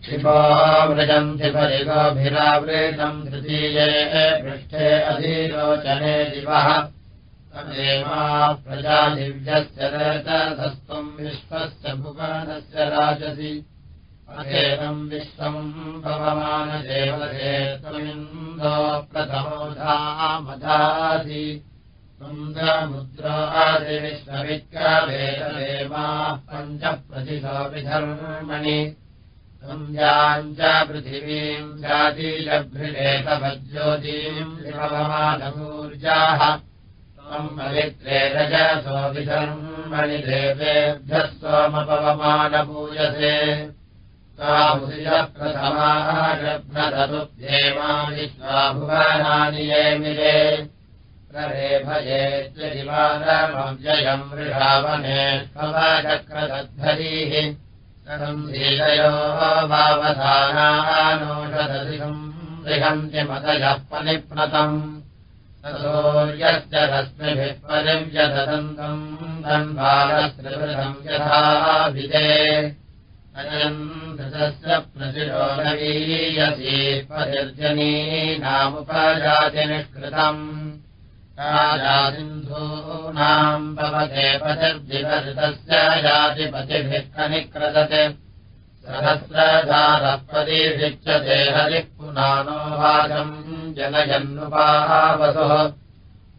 क्षिपो परिगोभिरावृतम् तृतीये पृष्ठे अधीरोचने दिवः तदेवा प्रजादिव्यस्य रतसस्त्वम् विश्वस्य भुवनस्य राजसि। अथेदम् विश्वम् भवमानदेवते त्वमिन्दो प्रथमोधामधासि। सुन्दरमुद्रादिविश्वविक्रवेददेवा पञ्चप्रतिशोऽपिधर्मणि सञ्जाम् च पृथिवीम् जातीजभृदेतवज्योतीम् भवमानमूर्जाः त्वम् पवित्रे रजसोऽपिधर्मणि देवेभ्यः सोमपवमानपूयसे प्रथमारभ्रदुद्येमा विश्वाभुवनानि ये मिले। प्ररेभयेत्यजिवानमव्ययम् मृषावने कवचक्रदद्धरीः सीतयो भावधानानोषदधिकम् गृहन्ति मतयः पनिप्नतम् सूर्यस्य रश्मिभिः परिव्यदन्तम् धन्वालस्त्रिवृतम् यथाभिधे अयम् धृतस्य प्रतिरो नवीयसी परिर्जनीनामुपजातिनिष्कृतम् राजासिन्धूनाम् भवते पतिर्दिवऋतस्य जातिपतिभिः कनिक्रदते सहस्रधारः प्रदीक्षते हरिः पुनानो वाचम् जनयन्नुपावसुः।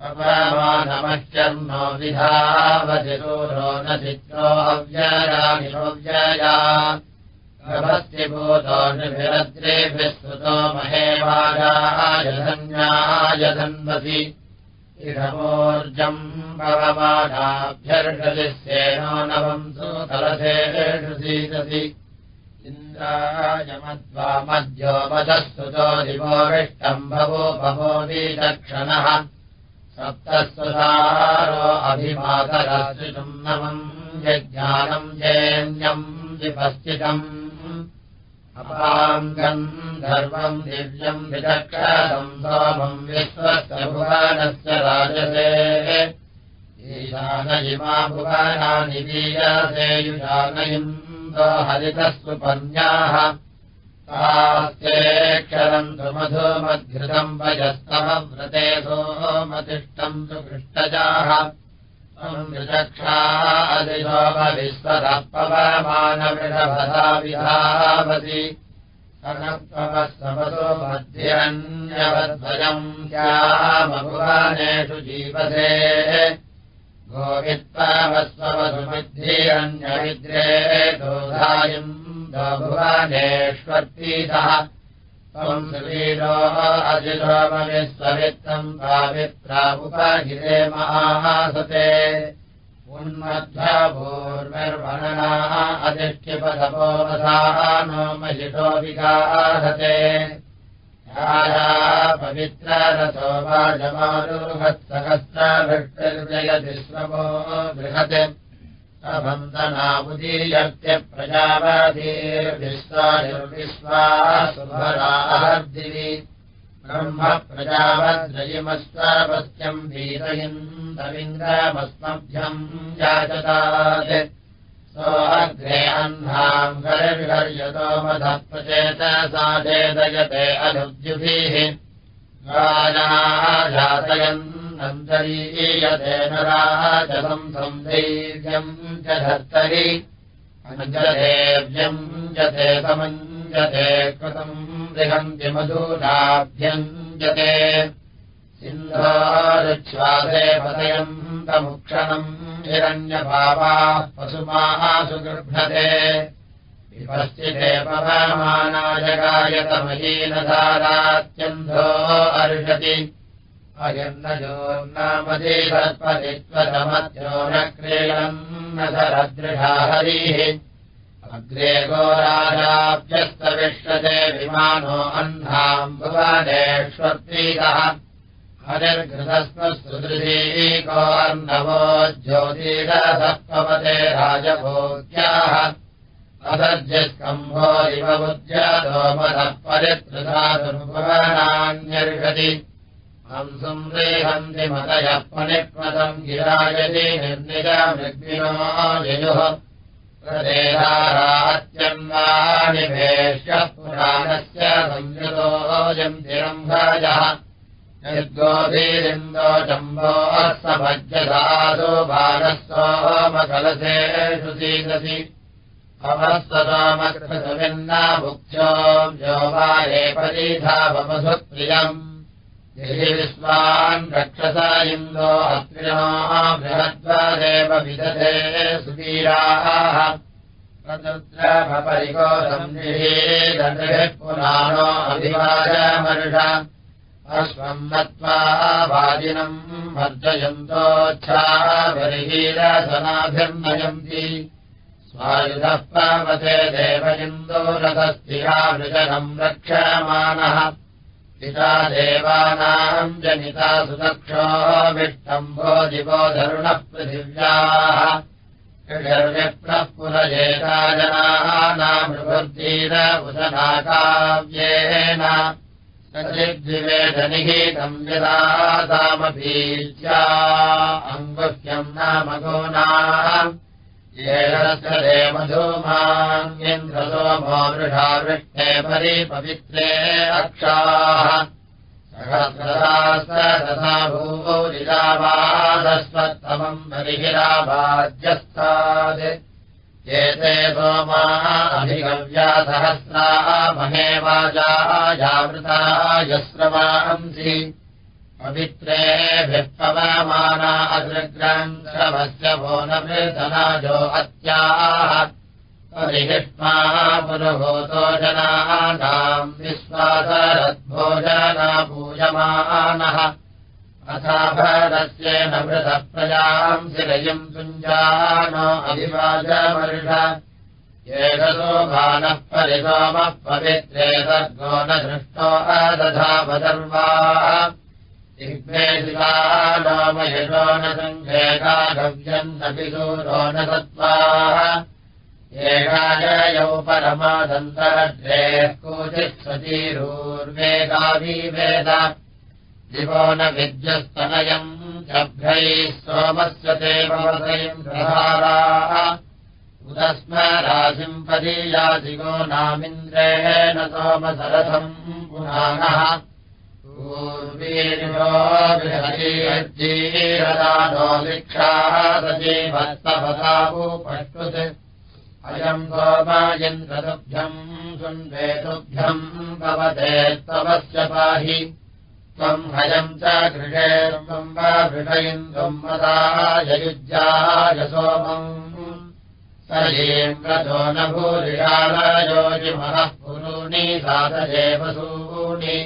अपरमानमह्यर्नो विधावतिरूरो न चित्रो अव्ययानिरोव्यया भवस्ति भूतो निभिरद्रेभिः सुतो महेवाजायधन्यायधन्वसि इषमोर्जम् भवमानाभ्यर्षति सेनो नवम् सुतरसेषु सीदसि। इन्द्रायमद्वामद्यो मदः सुतो दिवोरिष्टम् भवो भवो वीचक्षणः सप्तस्वसारो अभिमातरश्रितुम् नवम् यज्ञानम् जेन्यम् विपश्चितम् अपाङ्गम् धर्मम् दिव्यम् विचक्षरम् सोमम् विश्वस्य भुवनस्य राजसे। ईशान इमा भुवनानि वीयसे युजानयम् हरितस्वपन्याः तास्तेक्षरम् तु मधुमद्घृतम् वयस्तमव्रते सोमतिष्ठम् तु पृष्टजाः विधावति सनत्वमस्तमसो मध्यन्यवद्वयम् श्यामभुवनेषु जीवसे गोवित्वमस्वमधुमिध्यन्यविद्रे दोधायम् भुवनेष्वर्तीतः त्वम् सुवीरो अजिरोमविश्ववित्तम् पावित्रामुपगिरे महासते उन्मध्वभूर्मिर्वणनाः अधिष्ठिपदपोवधाः नो महिषो विगाहते। पवित्ररथो वाजमारुहत्सहस्रभृष्टिर्जयति श्रवो बृहत् वन्दनामुदीयत्य प्रजावादीर्विश्वायुर्विश्वा सुभरादिवि ब्रह्म प्रजावद्रयिमस्तापस्यम् वीरयिन्दविन्द्रमस्मभ्यम् याचतात्। सोऽग्रे अह्नाम् गरिर्हर्यतो मधप्रचेतसा चेदयते अनुद्युभिः जातयन् अन्तरीयतेन राजसम् सन्धैर्यम् च धर्तरि। अञ्जदेव्यम् जते समञ्जते कृतम् बृहन्ति मधूनाभ्यञ्जते सिन्धोरुच्छ्वासे पदयम् तमुक्षणम् हिरण्यभावाः पशुमाः सुगृह्णते। विपश्चिते पवमानाजगायतमहीनधारात्यन्धो अर्षति अयन्नजोर्नामदेशत्पतित्वतमत्यो न सरदृढा हरिः अग्रे गोराजाभ्यस्तविन्द्रमरुतो प्रविष्यते विमानो अह्नाम् भुवनेष्वत्रीतः हरिर्घृतस्मसृदृशीको अर्णवो ज्योतिरसत्पवते राजभोग्याः असर्जस्कम्भो इव बुद्ध्यातो मनः परितृधातुर्भुवनान्यर्षति हंसुम् रेहन्ति मतयः पनिक्मतम् गिरायति निर्निजमृग्निनो ययुः प्रदेहारात्यन्वानिभेष्यः पुराणस्य संयुतोऽयन्तिरम्भजः निर्गोभीरिन्दो चम्बोः समज्यसाधो बालस्तोमकलसेषु सीदसि अवस्ततोमकृतविन्ना मुख्यो यो वारे परिधावमधुप्रियम् विश्वान् रक्षस इन्दो अत्रिणो बृहद्वदेव विदधे सुवीराः। तदुद्रभपरिको सन्निः पुराणो अभिवाजमर्ष अश्वम् नत्वा वाजिनम् वर्जयन्तोच्छाभिरसनाभिर्नयन्ति स्वायुधः पावते देव इन्दोरथस्थिरावृजनम् रक्षमाणः पिता देवानाम् जनिता सुदक्षोऽविष्टम्भो दिवो धरुणः पृथिव्याः। षर्विप्रः पुरजेता जनानामृभुर्दीर उदनाकाव्येन। सचिद्विवेदनिहीतम् यदा सामपीच्या अङ्गुह्यम् नाम येषे मधूमान्यन्द्रसोमो वृषा वृष्टे परिपवित्रे अक्षाः। सहस्रदास्य तथा भूरिरावादस्वत्तमम् बलिहिरावाद्यस्तात् एते सोमाः अधिगव्या सहस्रा महे वाजा जावृता यस्रवांसि पवित्रेभिः पवमाना अदृग्रन्थवस्य वो न वृधनाजो अत्याः परिहिष्माः पुरुभूतो जनानाम् विश्वासरद्भोजना पूयमानः अथाभरस्येन वृतः प्रजाम् शिरयम् तुञ्जानो अभिवाजमर्ष। एकसो बालः परिसोमः पवित्रे सर्गो न दृष्टो अदधावदर्वाः शिलामयशो न सङ्घेकागव्यम् न पिशूरो न सत्त्वाः। एकायौ परमादन्तरद्रेः कोचित् सतीरूर्वेगावीवेद दिवो न विद्यस्तनयम् सोमस्य ते भवतयम् प्रहाराः। उदस्म राशिम् पदीयादिगो नामिन्द्रेण सोमसरथम् पुराणः पूर्वीर्योऽभिहरीयज्जीरदानो वीक्षाः सजीवत्तपदापूपष्टुत् अयम् सोमायन्द्रतुभ्यम् सुन्वेतुभ्यम् भवते त्वमस्य पाहि। त्वम् हयम् च भृषयिन्दुम् मदाययुज्याय सोमम् स येन्द्रतो न भूरिषालयोजिमनः पुरूणि साधजेवसूनि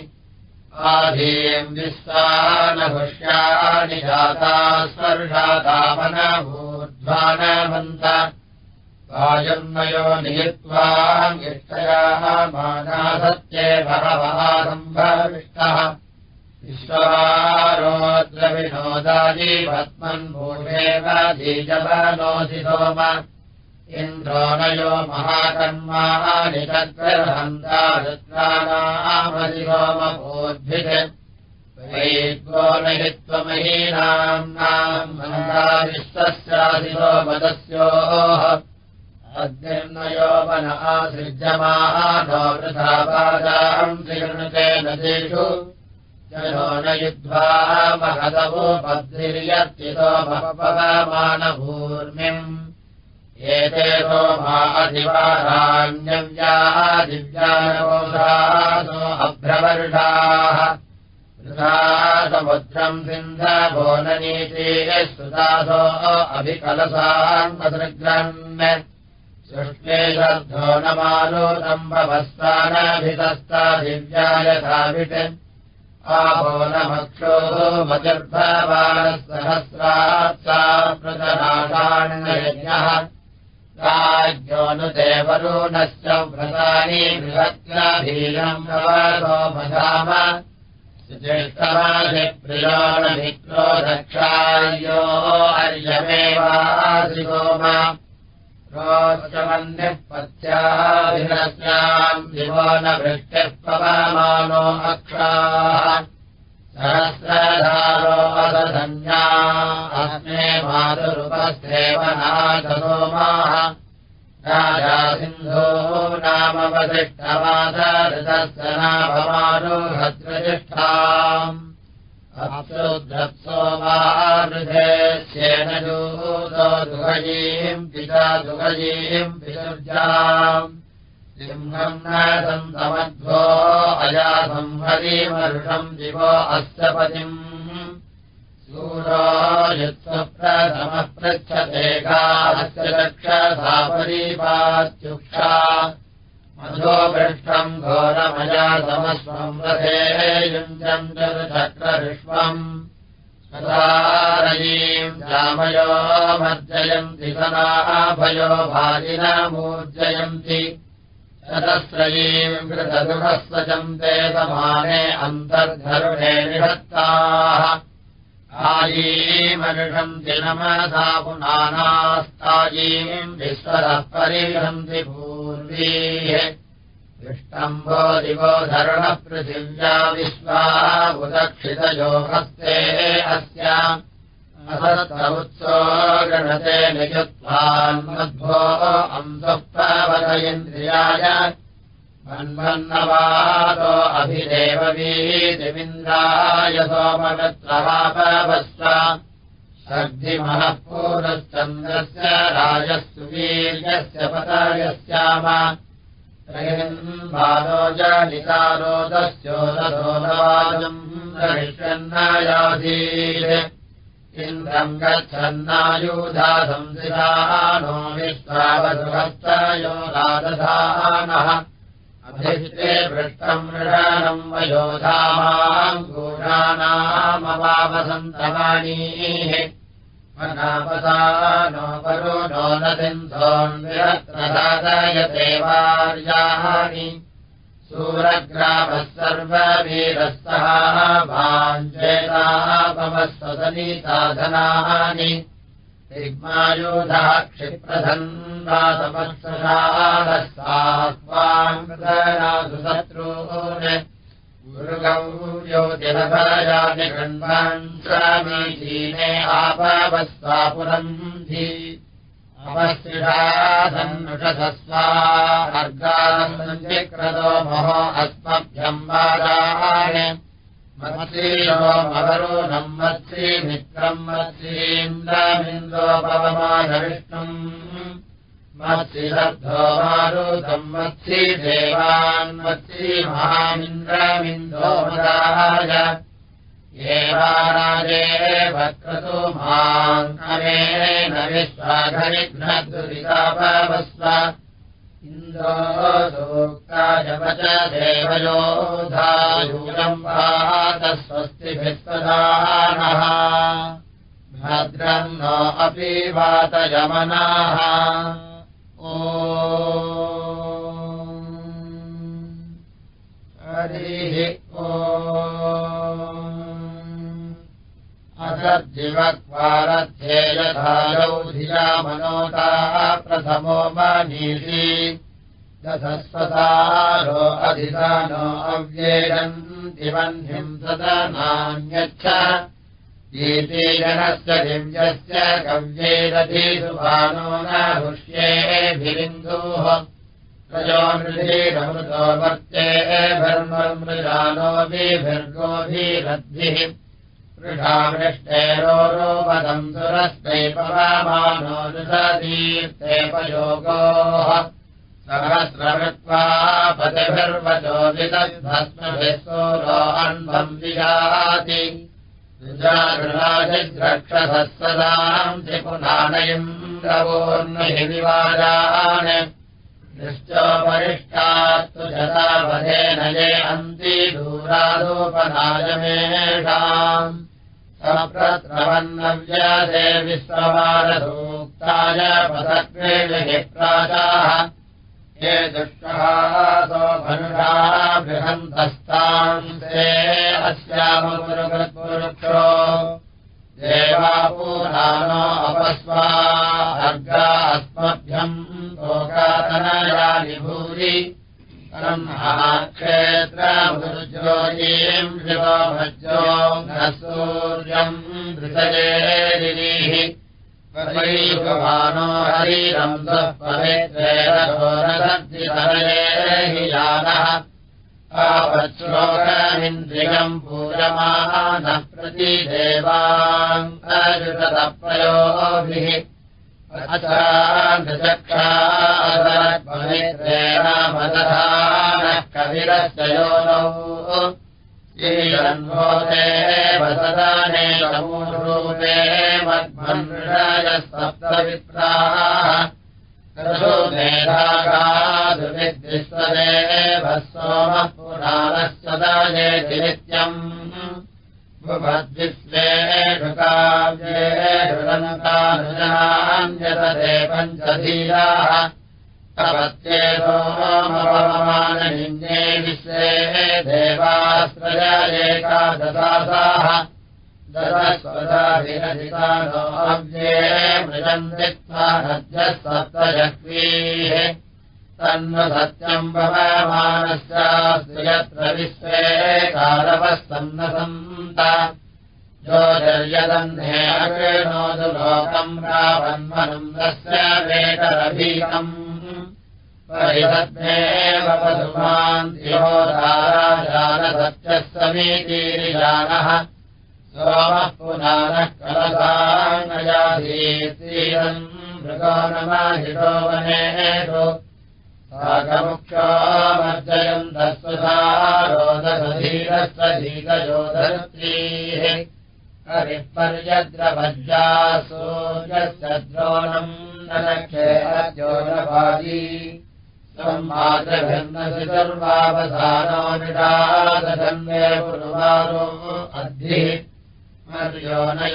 आधीम् विस्तानभुष्याणि जाता स्पर्शातामनभूर्ध्वानमन्त वायुर्मयो नियित्वा इष्टयाः मानासत्ये भरवासम्भविष्टः विश्ववारोद्रविनोदायि पद्मन्भूषेव धीजवनोऽसि सोम इन्द्रोणयो महाकर्माणि तद्ग्रहन्ता रुद्राणामसि सोमभूद्भित् वैद्वो न हि त्वमहीनाम्नाम् मन्दाविश्वस्यासि सोमदस्योः अग्निर्नयो मन आसृज्यमानो वृथा पादाम् श्रीणुते नदीषु जनो न युद्ध्वा महदवोपद्धिर्यर्चितो महपवमानभूर्मिम् एते सोमा अधिवाराण्यव्याः दिव्यानवोषासो अभ्रवर्षाः। समुद्रम् सिन्धभो न नीतेः सुदासो अभिकलसान्मसृग्रन्। सृष्टे श्रद्धो न मालोदम्बवस्तानभितस्ता दिव्यायथाभिट् आपो न मक्षोः मजर्भवानः सहस्रात् सा प्रतनाशाण्ययज्ञः राज्योऽनुदेवरूणश्च व्रतानि बृहत्याधीनम् भवतोपधाम ज्येष्ठमाधिप्रियो न मित्रो दक्षायो अर्यमेवाधिगोम रोचमन्यः पत्याभिरस्याम् दिवो न वृष्टिः पवमानो अक्षाः सहस्रधारो अदधन्या अस्मे मातुरुपसेवनाथसोमाः राजा सिन्धो नामवसिष्ठमादऋतस्य नाभमारुहद्रजिष्ठाम् अप्सुद्रत्सो मारुधेस्येन दूतो दुहजीम् पिता दुहजीम् विसर्जाम् सिंहम् न सन्तमध्वो अजासंहरीमरुषम् दिवो अस्य पतिम्। सूरो रक्षसापरीपात्युक्षा मधो पृष्ठम् घोरमया समस्वम् रथे युञ्जम् चक्रविश्वम् सदारयीम् रामयो मर्जयन्ति सदाभयो भाजिनमूर्जयन्ति शतस्रयीम् कृतगृहस्वचम् ते समाने अन्तर्धरुणे निषत्ताः आयीमनुषन्ति नमसा पुनानास्तायीम् विश्वतः परिहन्ति पूर्वीः दृष्टम्भो दिवो धरुणपृथिव्या विश्वा उदक्षितयोगस्ते अस्य असत्समुत्सो गणते निजुत्वान्मध्वो अंसः प्रवदयन्द्रियाय मन्वन्नवादो अभिदेववीतिमिन्द्राय सोमगत्रवापवस्व शर्धिमः पूरश्चन्द्रस्य राजः सुवीर्यस्य जनितारोदस्योदसोदवादम् गमिष्यन्नायाधीः इन्द्रम् गच्छन्नायुधा संसिधानो विश्वावसुहस्तयो रादधानः अभिष्टे पृष्टम् मृषाणम् वयोधामाम् घोषाणामवावसन्तवाणीः मनापसा नो परो नो न वार्याणि सूरग्रामः सर्ववीरस्तः भाञ्जेतापमस्वदनीसाधनानि दिग्मायुधः क्षिप्रधन्वासमत्सशालः सात्वाङ्गनासु शत्रून् गुरुगौ ज्योतिरभयानि गृह्णान् समीचीने आपवस्वापुरम् धी अवशिषाधन्नुषधस्वा अर्गानन्दो महो अस्मभ्यम् वादाय मत्सीयो मवरूनम् मत्सीमित्रम् मत्सीन्द्रमिन्दोपवमानविष्णुम् मत्सिलब्धो मारुतम् मत्सी देवान् मत्सी महामिन्द्रमिन्दो मदाय एवाराजे वक्रतु माङ्कमेन विश्वाघनिघ्नदुरितापवस्व इन्द्रो सूक्तायवच देवयोधायूलम् वातस्वस्तिभिस्तदानः भद्रम् नो अपि वातयमनाः ओ हरिः ओ असद्दिवक्वारध्येयधारौ धिया मनोताः प्रथमो मनीषि दशस्वसारो अधिदानो अव्येयम् दिवह्निम् सदनान्यच्छ गीतीजनस्य दिव्यस्य कव्यैरधीसुभानो न हुष्येभिरिन्दुः त्रयो मृधीरमृतो वर्तेभिर्मृजानोभिर्गोभिरद्भिः वृषामृष्टेरोरोपदम् सुरस्मै पवामानो दृशतीर्थेपयोगोः सहस्रमृत्वा पतिभिर्वचो विदग्भस्मभिः सोरो अन्वम् विजाति। गृहादिद्रक्षसः सदाम् त्रिपुनानयम् रवोर्महि विवादान् निश्चोपरिष्टात्तु जतावधेन ये अन्ति दूरादोपनायमेषाम् अप्रत्रवन्नव्यादे विश्वमानसूक्ताय पदक्रीणि प्राजाः ये दुष्टासो भनुषा बृहन्तस्तांसे अस्यामुरुक्षो देवापूरानो अपस्वा अर्गा अस्मभ्यम् लोकातनयानि भूरि क्षेत्रमुर्जोयीम् शिवो भज्यो न सूर्यम् दृशयेरिः भवानो हरिरम् स्वपवित्रेणोरसर्जितनये हि जानः आवश्लोकमिन्द्रियम् पूरमानः प्रतिदेवाङ्गयुततप्रयोभिः चक्षादरपवित्रेण मदधानः कविरस्य योनौ वसदाने समूरूपे मद्भन्षय सप्तविप्राः मेधागादुविद्विश्वदेव सोमः पुराणस्य दायेति नित्यम् भुवद्विश्वेषु काव्येषु लङ्कानुजान्यतते पञ्चधीराः पत्येतोमपमाननिन्दे विश्वे देवाश्रयेकादशासाः दशस्वदाभिरधितानोऽव्ये मृजम् दिक्त्वा नद्यः सप्तजह्वीः तन्न सत्यम् भवमानस्यास्तु यत्र विश्वे कालवः सन्नसन्त ज्योतिर्यदन्धे अकृणोतु लोकम् रावन्मनुन्दस्य वेकरभीकम् परिहद्मेव पशुमान्त्यो राजानसत्यः समीतीरिजानः सोमः पुनानः कलसाङ्गयाधीतीरम् मृगोनमाहितो वनेषु। साकमुक्षोमर्जयम् दस्वसा रोदधीरस्वधीतयोधत्रीः हरिपर्यद्रवज्जासूर्यस्य द्रोणम् नक्षेरज्योनपादी संवादभिन्नसि सर्वावधानो न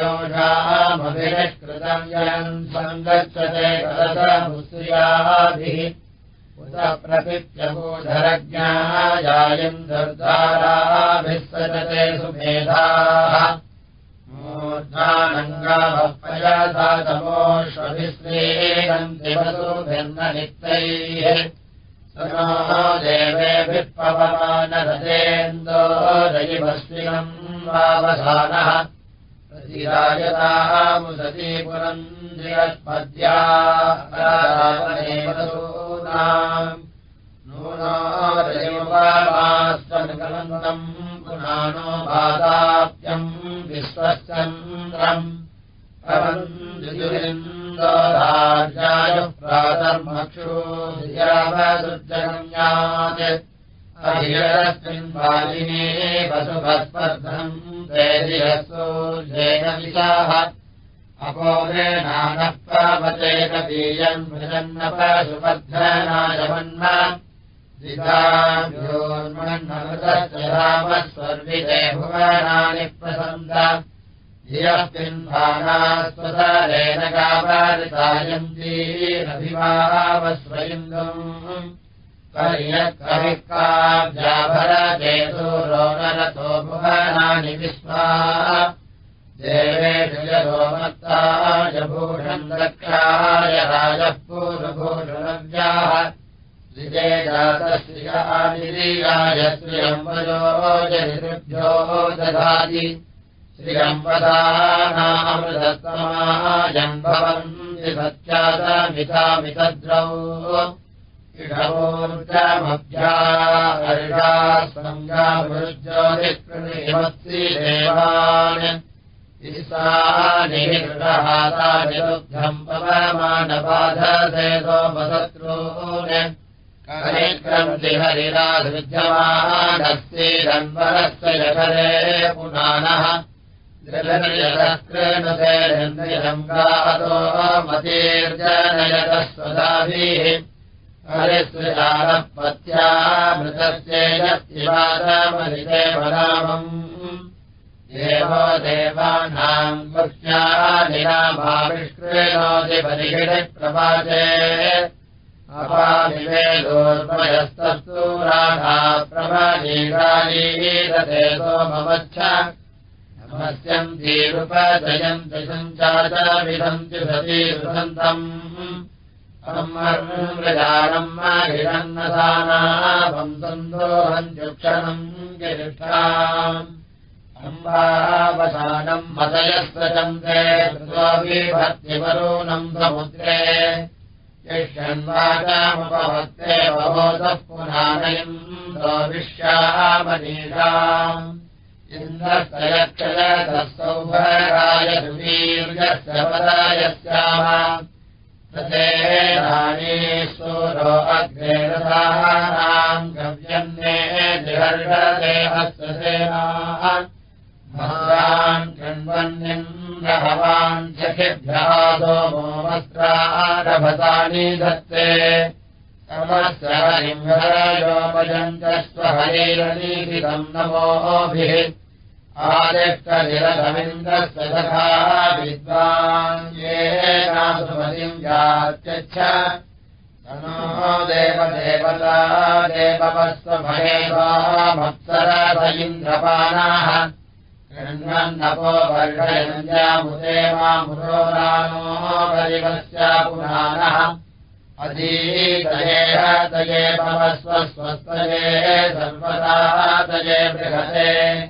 योषामभिनिष्कृतम् यन् सङ्गच्छते कलसमुस्त्रियाभिः उत प्रपित्यभूधरज्ञायायम् दुर्धाराभिः सजते सुमेधाः मूर्धानङ्गामोष्वभिश्रीरन्ति वसुभिन्ननित्यैः देवेभिः रयिवस्विनम् वावधानः प्रतिरायतामुसतीपुरम् जयस्पद्यावसूनाम् नूनो रयिमुपामास्वनुकलन्तम् पुनानो बाधाप्यम् विश्वश्चन्द्रम् प्रातर्मक्षूर्यावदुर्जगम्यात् अहिरस्मिन् बालिने वसुभस्पर्धम् मृजन्न पशुबद्धनायमन्म दिदाभ्योन्मन्नमृतस्य रामः स्वर्विते भुवनानि प्रसन्द धियस्मिन्भानास्वसारेण कापारितायन्तीरभिवावस्वयिन्दुम् पर्यत्कविः काव्याभरचेतो रोनरतो भुवनानि विश्वा देवेषु यतोमत्ताय भूषम् दक्षाय राजः पूर्वभूषणव्याः श्रिये जातश्रियानिरीयाय श्रियम्बयो जनिभ्यो दधाति श्रियम्पदानामृतत्तमायम् भवन्ति सत्यातमितामितद्रौ इषवोर्जमभ्या हर्षा सङ्गामृज्योतिकृणिमत्सि देवान् ईसानि कृतहातानि दुग्धम् पवमानबाधसे सोमशत्रून् करेक्रन्ति हरिराधृज्यमानस्तीरन्वरस्य यखरे पुनानः। जलनियतस्कृणुतेन्द्रियङ्गातो मतीर्जनयतः स्वदाभिः हरिसृजानः पत्या मृतस्येजत्तिवादमलिते वरामम् देवो देवानाम् गुह्यानिरामाविष्कृणोतिपरिगिणि प्रपाचे अपादिवेदोर्मयस्तूराणा प्रभाजीरालीरते सोमवच्छ नमस्यन्तीरुपजयन्ति सञ्चाचाविदन्ति सतीरुसन्तम् ब्रजानम् महिरन्नदानापम् सन्दोहम् चक्षणम् गिरिष्ठाम् अम्बावसानम् मतयस्वचन्दे भक्तिवरूणम् समुद्रे यष्यन्वाचामुपभक्ते बहोदः पुराणयम् विश्यामनीषाम् इन्द्रस्तयक्षयतः सौभराय सुवीर्यस्य पदायस्याम तथेराणी सूरो अग्रेरसानाम् गव्यन्ये जिहर्षदेहस्य सेनाः भवान् कृण्वन्निन्द्रभवान् सखिभ्यः सोमो वस्त्रारभतानि धत्ते स्वहरीरनीतितम् नमोभिः। आदिष्टनिरसमिन्द्रस्य सखा विद्वान्येनासुमतिम् जात्यच्छ तनो देवदेवता देववस्वभयेवामप्सरस इन्द्रपानाः कृण्वन्नपो वर्षयञ्जामुदे मामुरोरानो परिवस्य पुराणः। अधीतयेह तये भवस्व स्वस्तये सर्वदा तये बृहते।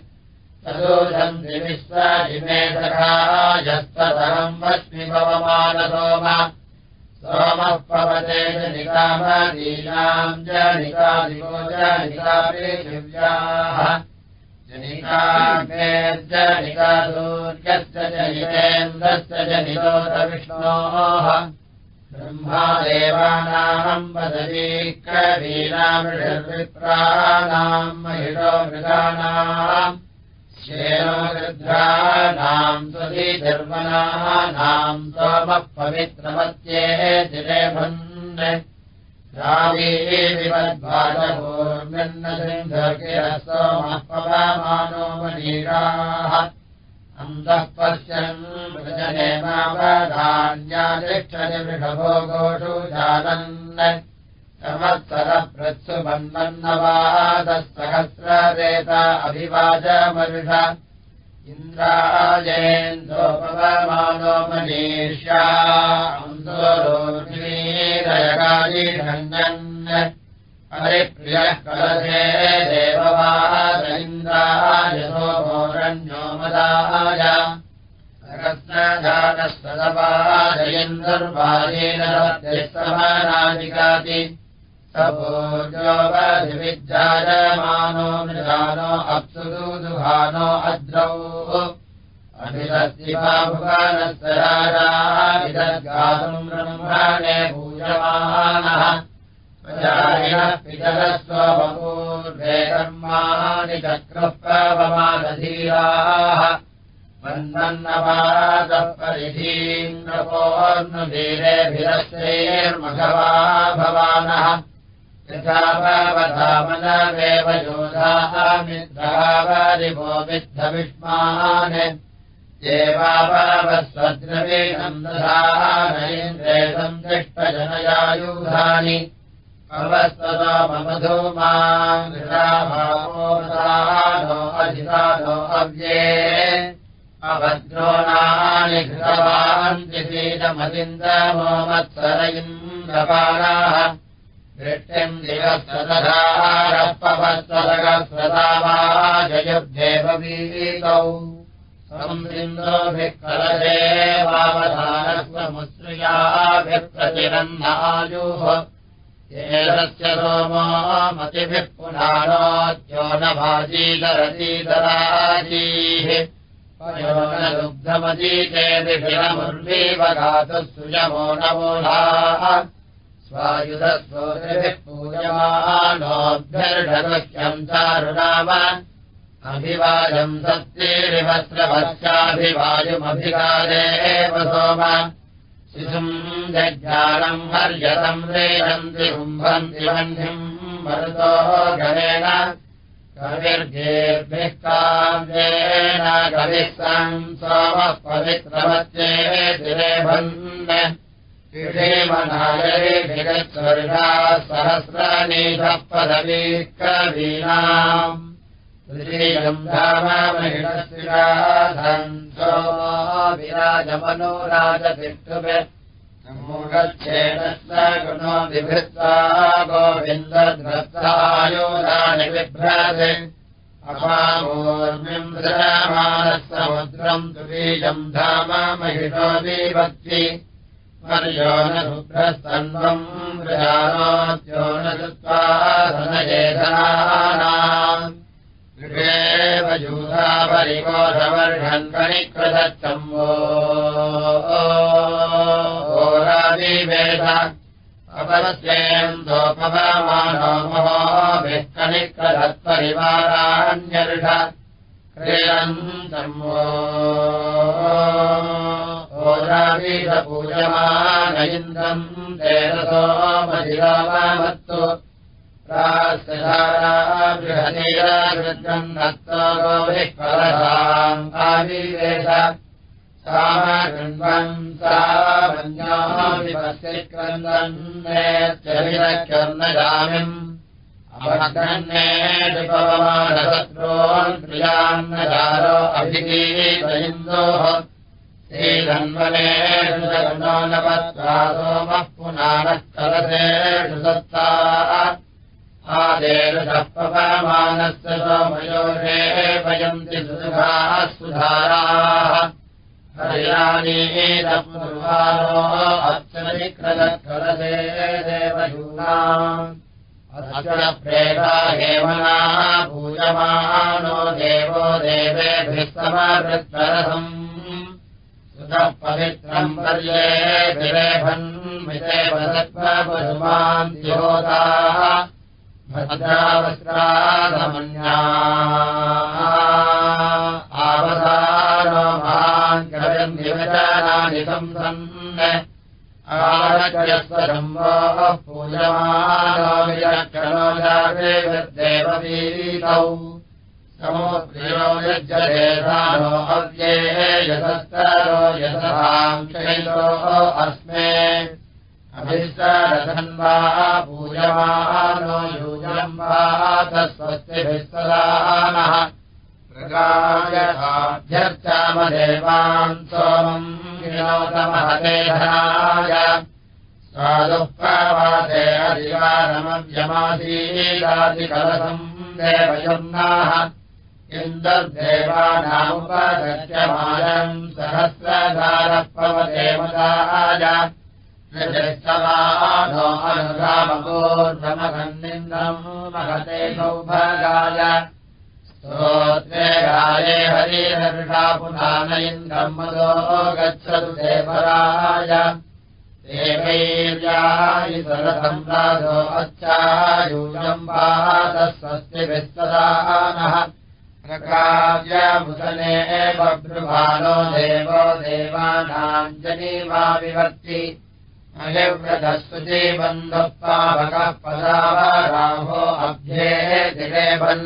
तदोषन्ति विश्वाजिमे सखायस्ततरम् वश्मि भवमानसोम। सोमः पवते जनिका पृथिव्याः जनिकाग्नेर्जनिकासूर्यस्य जनितेन्द्रस्य जनितोदविष्णोः ब्रह्मादेवानाम् वदवीक्रवीनामृषर्विप्राणाम् महिषो मृगाणाम्। गृध्राणाम् स्वधीधर्मणानाम् सोमः पवित्रमत्ये दिरेभन् पवमानो मनीषाः अन्तः पश्यन् वृजनेमावधान्यातिष्ठति वृषभो गोषु जानन् सहस्ररेता अभिवाचमरुष इन्द्रायेन्दोपवमानो मनीष्या अन्तोरोर्वीरयकालीषण्यन् हरिप्रियः सोमोरण्यो मदाय सहस्रजातस्तदपादयन्दर्वायेन समानादिकाति सभोजोपधिविद्यायमानो मृगानो अप्सुदुदुहानो अद्रौ प्रजायिनः पितरस्वपूर्वे कर्माणि चक्रः पवमादधीराः वन्दन्नपादः परिधीन्द्रपोर्नुधीरेभिरश्रेर्मघवा भवानः यथा भवधामनवेव योधाः मित्रावरिभो विद्धविष्मान् देवावस्वद्रवीणम् दधानैन्द्रे सन्तिष्ठजनयायुधानि अवस्ततो ममधूमाम् घृताभावोदानो अधिदानो अव्ये। अभद्रोणानि घृतवान्ति सीतमदिन्दमो मत्सर इन्द्रपाणाः दृष्टिम् दिवस्तदधारः पवत्सदगस्वदावाजयुद्धेव वीतौ संसिन्दोभिः कलदेवावधानस्वमुश्रियाभिः प्रतिरन्नायुः एतस्य सोमो मतिभिः पुराणोद्यो न भाजीधरतीधराजीः पयो न दुग्धमजीतेभिरमुर्वीव गातुः सुयमो न मूलाः स्वायुधस्वोतिभिः पूयमानोऽभ्यर्षगुह्यम् चारुणाम अभिवाजम् सत्येरिवस्त्रवस्याभिवायुमभिकारे एव सोम। शिशुम् जज्ञानम् हर्यतम् रेहन्ति कुम्भन्ति वह्निम् मरुतो गणेन। कविर्गेर्भिः काव्येन कविः सन् सोमः पवित्रमत्ये दिरेभन् विषेमनायैभिगत्स्वर्गा सहस्रनीधः पदवी कवीनाम् सोमो विराजमनो राजतिष्ठुभिर्गच्छेदस्य गुणो विभृत्वा गोविन्दद्रस्तायोराणि बिभ्रते अपामोर्मिम् दृढमानः समुद्रम् तुबीजम् धाम महिषो विभक्ति पर्यो न शुभ्रस्तन्वम् प्रजानोद्यो न धनयेधनानाम् ओरादिवेद अपरस्येन्दोपवमानो महोभिः कनिकृतत्परिवाराण्यर्ष क्रीडन्तम् ओरावीधपूजमान इन्द्रम् तेरसो मधिरामत्तु बृहतीरागृहम् नत्तो गोभिः कलशाम् आविवेश सामगृह्वम् सामन्यामिपस्यक्रन्दन्नेत्यभिरक्षर्णजामिम् अवगन्नेपवमानशत्रोन् प्रियान्नजारो अभिगीतयिन्दोः श्रीधन्वनेषु नपत्वा सोमः पुनानः कलसेषु सत्ता पवमानस्य सोमयोषे वयन्ति सुधाः सुधाराः। हरियानीतपूर्वारो अत्यधिकृतकलसे देवयूनाम् अस्य प्रेता हेमनाः पूजमानो देवो देवेभिः समवृत्तरसम् सुतः पवित्रम् पर्येभिरेभन्मितेवसत्त्वपशुमान् द्योताः महान् कविम् निवचनानि संसन् आरक्यस्वशम्भोः पूजमानो समो यज्जलेधानो अव्ये यशस्तरो यशभाङ्क्षैलो अस्मे अभिस्तरधन्वा पूयमानो यूयम् वा तस्वस्तिभिस्तदानः प्रकायभ्यर्चामदेवान् सोमम् विनोदमहतेधनाय स्वादुःप्रवादे अधिवानमव्यमासीदादिकलसम् देवयम्नाः इन्दर्देवानामुपगत्यमानम् सहस्रधारपवदेवताय नो अनुरामपूर्वमघन्निन्दम् महते सौभागाय। स्तोत्रे गाये हरिहर्षा पुनान इन्द्रम् मदो गच्छतु देवराय। देवैर्यायि सरथम् राजो अच्छायूयम् पादः स्वस्तिभिस्तदानः प्रकाव्यमुसने बभ्रुभानो देवो देवानाम् जनीमा विवर्ति बन्धः पावकः पदावराहो अभ्ये दिले बन्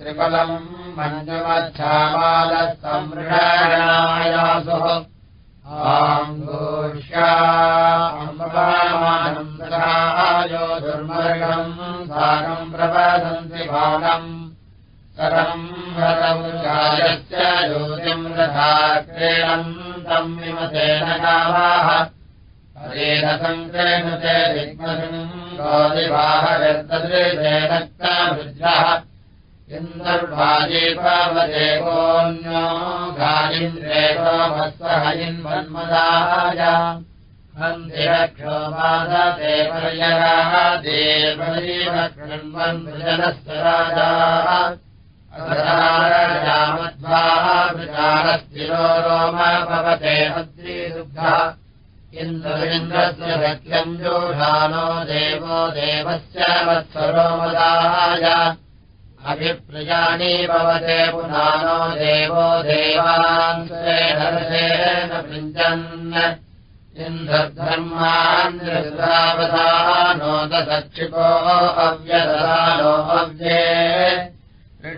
त्रिफलम् मञ्जमच्छामालः सम्मृणायासुः आङ्गोष्यामानन्दरायो दुर्मर्गम् साकम् प्रपदन्ति बालम् सरम् रथा क्रीडन्तम् विमतेन कामाः। हरेण सङ्क्रेणुते गोदिवाहयर्तदृशेनक्तवृद्धः इन्दर्भाजीपवदेवोऽन्यो गायिन्द्रेवत्सहयिन्मन्मदाय मन्दिरक्षोपादेवर्यः देवैव कृण्वन्मृजनस्य राजाः अधरामध्वाः विचारस्थिरो रोम भवते अद्रीदुग्धः इन्द्रविन्द्रस्य सख्यम् जोषानो देवो देवस्य वत्सरो मदाय अभिप्रियाणि भवते पुनानो देवो देवान् हर्षेण पृञ्जन्। इन्द्रधर्मान् दशक्षिपो अव्यदधानो मध्ये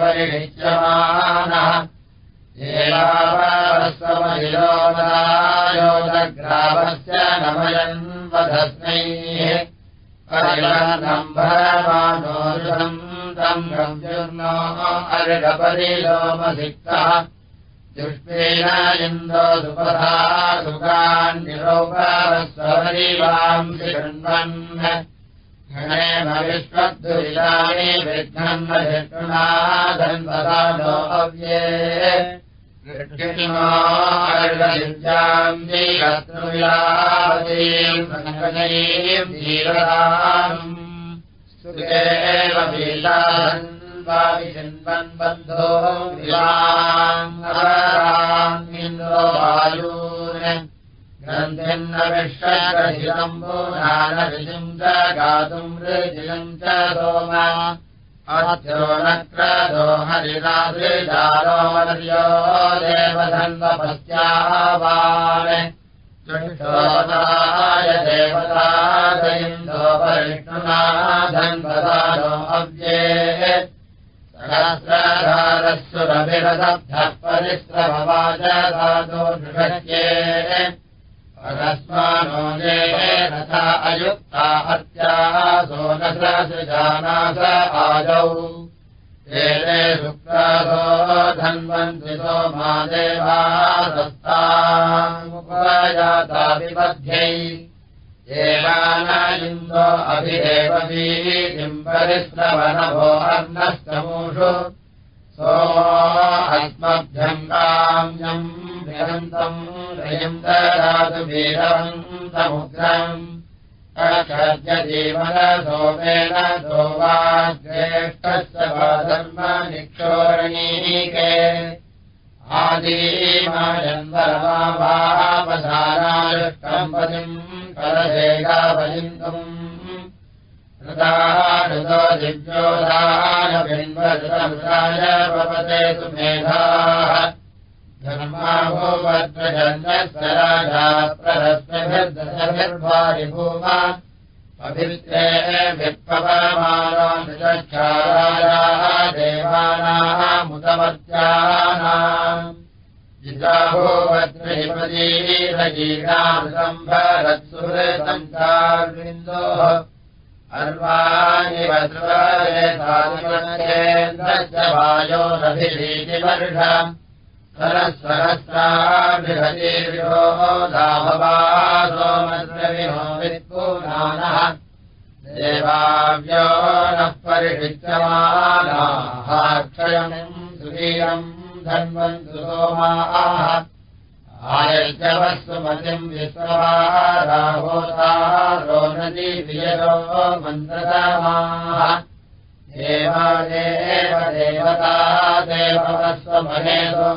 परिणिच्यमानः एवावस्वमहिलोदायोदग्रामस्य नमयन् वधस्मैः परिणम्भरमानोषम् तम् गम्युर्नो अर्गपरिलोमसिक्तः दुष्पेण इन्दो सुपधा सुखान्निरोपस्वरीवांसि गृह्णन् गणेम विश्वद्दुरितानि विघ्नन् धन्वदानो अव्ये र्गदिव्याम् जीरत्नुविलावतीम् सङ्गणीम् जीरताम् सुखेव वीतान्वाविचिन्वन् बन्धो विलाङ्गिन्द्रो गातुम् ऋजिलम् च सोमा। अत्यो नक्रदो हरिणाद्रिजारोवर्यो देवधन्वपस्यावान् चुष्टोदाय देवतादयिन्दो परिष्णुना धन्वदानो अव्ये। सहस्रधारस्सुरविरदब्धः परिश्रमवाच दातो नृषत्ये अकस्मानो ये रथा अयुक्ता हत्याः सोनसृजानास आदौ। एते शुक्रासो धन्वन्ति सोमा देवादस्तामुपजाताभिपद्ध्यै एवान इन्दो अभिदेववीतिम् परिश्रवणभो अर्णस्तमूषु सोमो अस्मभ्यम् धर्म निक्षोरणीके आदीमायन्वरमावापसारायुष्कम्पतिम् करशेगापयिन्तुम् ऋतो दिव्योदानबिन्वृतमृताय पवते सुमेधाः धर्माभूवद्वजन्यस्य राजा प्रहस्मभिर्दशभिर्वारिभूमा अभित्रे विप्पवमानानुचक्षारायाः देवानामुतमत्यानाम् जिताभूवद्वजीरामृतम्भरत्सुहृतम् अर्वाणि वद्वेन्द्रस्य वायोरभिरीतिवर्ष सरस्वरस्राभिहतीर्यो दाभवा सोमद्रविनो वित्पुराणः देवाव्यो नः परिषिच्यमानाः क्षयम् सुवीरम् धन्वन्तु सोमाः आयजवस्वमतिम् विश्ववाराहोतारो नदी वियरो मन्द्रतमाः देवादेव देवता देवस्वमहेदो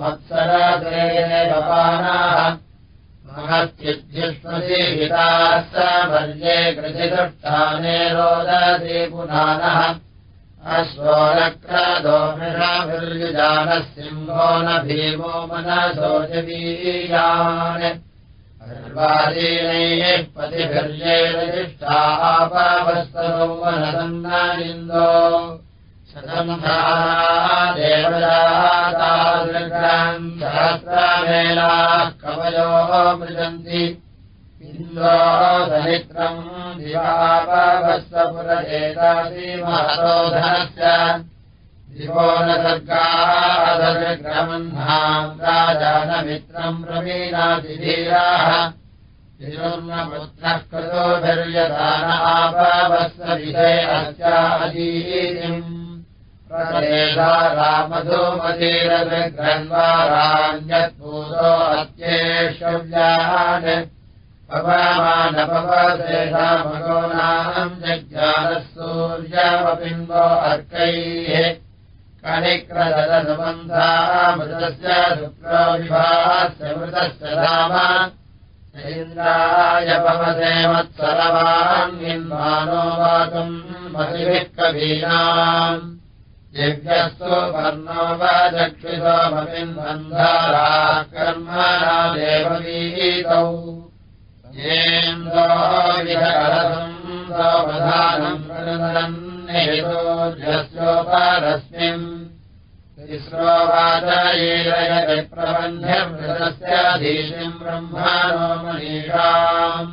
मत्सरदेवपानाः महत्युद्धिष्मसीहिताः स वर्ये कृतिदुष्टाने रोदति पुनानः। अश्वो नक्रदोमिषाभिर्युजानः सिंहो न भीमो मनसो जवीयान् अर्वादीनैः पतिभिर्यैरजिष्ठापावस्तरो वनसन्नानिन्दो शतन्धा देवदातादृग्राम् सहस्रामेलाः कवयो मृजन्ति। इन्द्रो दरित्रम् दिवापवस्वपुरजेतासीमहतोधनस्य दिवो न सर्गादग्रमह्नाम् राजानमित्रम् अस्यादीतिम् प्रदेशा रामधूमतीरग्रन्वाराण्यत्पूतो अत्येष्व्यान् पवमानपवशेषामगोनाम् जज्ञानः सूर्यवपिम्बो अर्कैः। कणिक्रदनुबन्धामृतस्य शुक्रोविभास्य मृतस्य धाम वातुम् महिभिः कवीनाम्। यज्ञस्तु वर्णो कर्मणा देववीतौ येन्द्रो विहरसम् सोमधानम् प्रणन्दन्नेतोर्यस्योपारस्मिन् तिस्रोवाचयेरयति प्रबन्ध्यमृतस्य धीशिम् ब्रह्माणो मनीषाम्।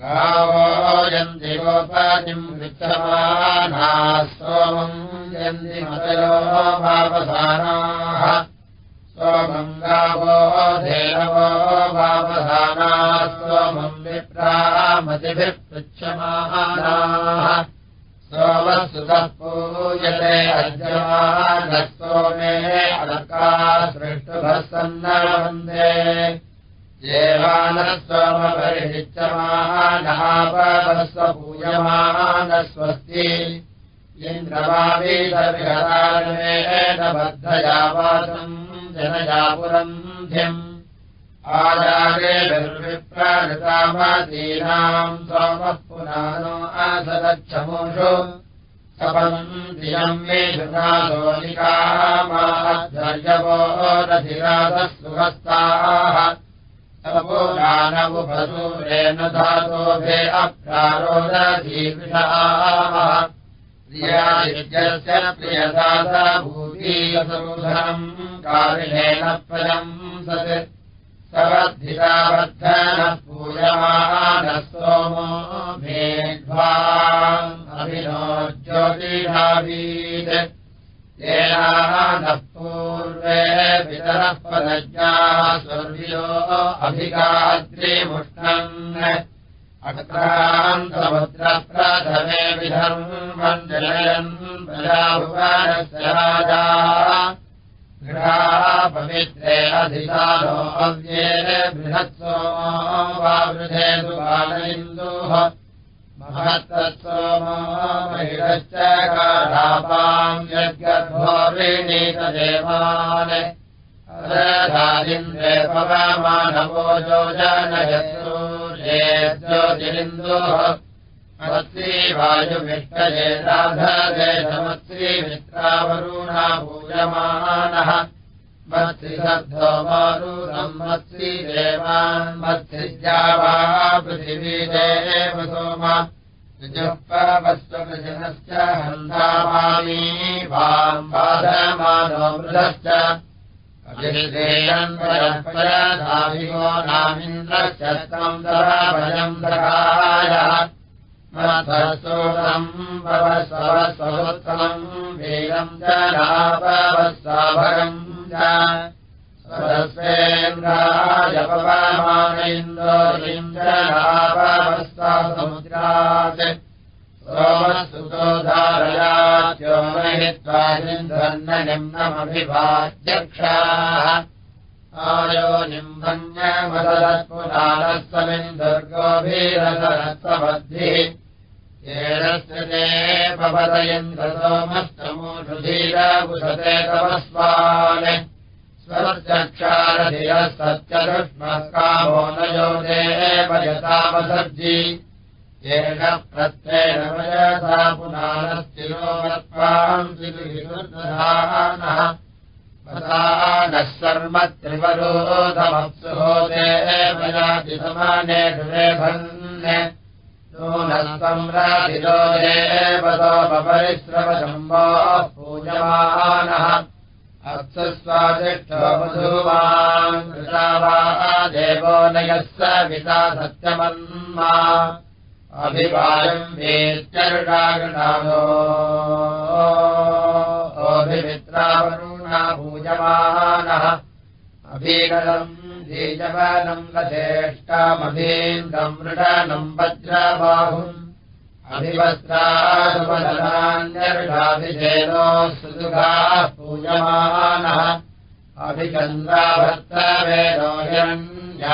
गावो यन्ति गोपातिम् वृक्षमानाः सोमम् यन्ति मतयो भावसानाः सोमम् गावो धेनवो भावसानाः सोमम् विप्रामतिभिः पृच्छमानाः सोमसुतः पूयते अद्यमानः सोमे अलका सृष्टुभः सन्नवन्दे देवानः सोमपरिहिच्यमानः पूयमानः स्वस्ति इन्द्रमावीतविहरामेन बद्धया वासम् जनयापुरन्ध्यम् आचारे निर्विप्राणतामदीनाम् सोमः पुराणो असदच्छमुषु सपन्दियम् मे धृतासोनिकामाध्वर्यवो रथिराधः सुहस्ताः तपोदानवुभसूरेण धातोभे अप्रारोदधीविषाः प्रियादित्यस्य प्रियदाता भूतीयसमुधरम् कारिणेन प्रयम् सत् सवद्धितावर्धनः पूयमानः सोमो मेध्वा अभिनो येनाः नः पूर्वे स्वर्यो अभिगाद्रिमुष्णन् अक्रान्तमुद्रप्रथमे विधर्मम् जनयन् प्रजाभुवनस्य राजा पवित्रे अधिकारो अव्येन बृहत्सोमो वा वृधे सुबालयिन्दुः महत्तत्सोमो महिरश्च काढापाम् यद्गर्भोरिणीतदेवान् अदधादिन्द्रे पवमानवो योजनयसूर्ये ज्योतिरिन्दुः समत्स्री मित्रावरुणा पूयमानः मत्स्रिशब्दो मारुणम् मत्स्री देवान् मत्स्रिज्या वा पृथिवी देव सोम विजुःपवस्वजनश्च हन्धामामी वाम् बाधमानो दराभयम् दरायः मधसोदम् भवस्वस्वोत्तमम् वीरम् च नापवस्वाभगम् च स्वरस्वेन्द्राय पवमानैन्दोरीम् च नापवस्वा समुद्रात् धारयात्यो महित्वा सिन्धन्न निम्नमभिवाद्यक्षाः आयो निम्बन्यमदत्पुराणस्वमिन्दुर्गोभीरसरस्वबद्धिः येनस्य ते पवदयन्द्रसोमस्तमोषुधीरभुषते तमस्वान् स्वचक्षारधिरः सत्यदुष्मः कामो न यो देव यथावसर्जि येन प्रत्येन वयसा पुनानस्तिरोमत्वाम् सिदुहिदुर्दधानः नः त्रिवरोधमप्सुहो देवयातिसमाने षुरेभन् नूनस्तम् राधिरो देवतोपरिश्रवशम्भोः पूजमानः। अप्सुस्वादिष्टो मधुमान् कृता वा देवो नयः स विता सत्यमन्मा। अभिवायम् वेत्यरुडागणादो अभिमित्रावरुणा पूजमानः। अभीगलम् बीजवनम् लचेष्टामभीन्द्रम् मृडनम् वज्रबाहुम् अभिवस्त्रानुपदनान्यर्षाभिधेनो सुदुघाः पूजमानः। अभिचन्द्राभर्तवेदो हिरण्य